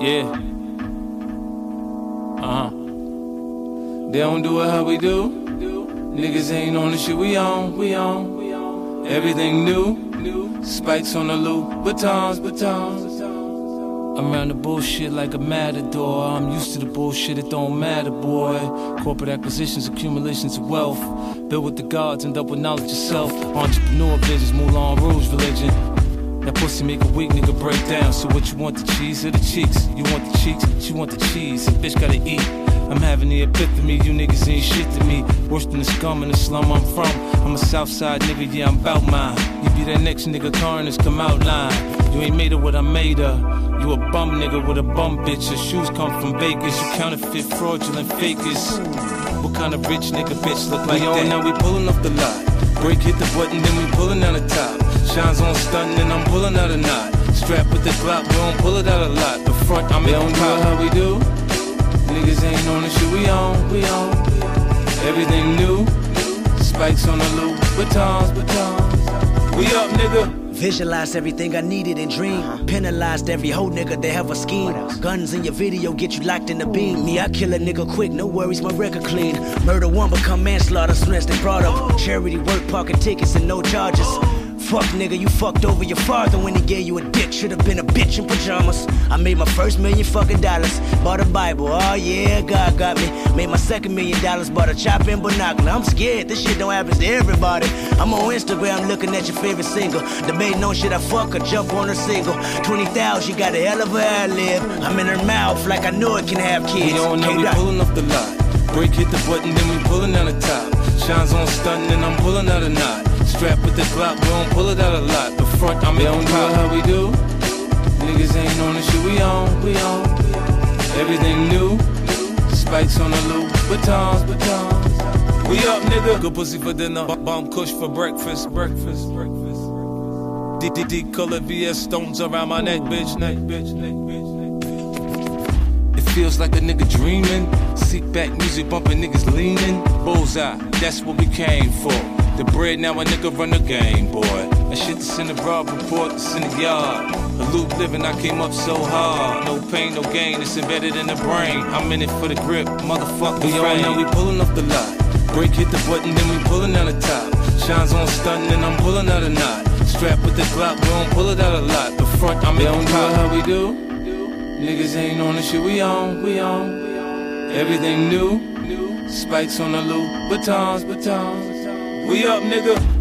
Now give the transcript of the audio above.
Yeah. Uh huh. They don't do it how we do. Niggas ain't on the shit we on, we on. Everything new. Spikes on the loop, batons, batons. I'm around the bullshit like a matador. I'm used to the bullshit, it don't matter, boy. Corporate acquisitions, accumulations of wealth. Built with the gods, end up with knowledge yourself. Entrepreneur visions, Moulin Rouge religion. That pussy make a weak nigga break down. So what you want, the cheese or the cheeks? You want the cheeks, she want the cheese. Bitch gotta eat. I'm having the epiphany, you niggas ain't shit to me. Worse than the scum in the slum I'm from. I'm a Southside nigga, yeah, I'm bout mine. You be that next nigga, coroner's come out line. You ain't made of what I made of. You a bum nigga with a bum bitch. Your shoes come from Vegas. You counterfeit, fraudulent fakers. What kind of rich nigga bitch look like we on now, we pulling off the lot. Break hit the button, then we pulling out the top. Shines on stunting, and I'm pulling out a knot. Strap with the Glock, we don't pull it out a lot. The front, I'm in pop. how we do. Niggas ain't on the shit we on, we on. Everything new. Spikes on the loop, batons, batons. We up, nigga. Visualize everything I needed and dream. Uh-huh. Penalized every whole nigga that have a scheme. Guns in your video get you locked in the beam. Me, I kill a nigga quick, no worries, my record clean. Murder one become manslaughter, snatched they brought up. Charity work, parking tickets and no charges. Fuck nigga, you fucked over your father when he gave you a dick. Should've been a bitch in pajamas. I made my first million fucking dollars. Bought a Bible, oh yeah, God got me. Made my second million dollars, bought a chop and binocular. I'm scared, this shit don't happen to everybody. I'm on Instagram looking at your favorite single. Debating on shit I fuck or jump on her single. 20,000, she got a hell of a ad lib. I'm in her mouth like I know it can have kids. We don't know we pulling off the lot. Break hit the button, then we pulling out the top. Shines on stunting, and I'm pulling out a knot. Strap with the Glock, we don't pull it out a lot. The front, I'm in don't know how we do. Niggas ain't on the shit we on, we on. Everything new. Spikes on the loop, batons, batons. We up, nigga. Good pussy for dinner, bomb kush for breakfast, breakfast, breakfast. DDD color VS stones around my neck, bitch, neck, bitch, neck, bitch, neck. It feels like a nigga dreaming. Seat back music bumping, niggas leaning. Bullseye, that's what we came for. The bread, now a nigga run the game, boy. That shit that's in the broad report, that's in the yard. A loop living, I came up so hard. No pain, no gain, it's embedded in the brain. I'm in it for the grip, motherfucker. We on now, we pulling off the lot. Break hit the button, then we pulling out the top. Shines on stunting, and I'm pulling out a knot. Strap with the Glock, we don't pull it out a lot. The front, I'm in don't know how we do. Niggas ain't on the shit we on, we on. Everything new. Spikes on the loop, batons, batons. We up, nigga.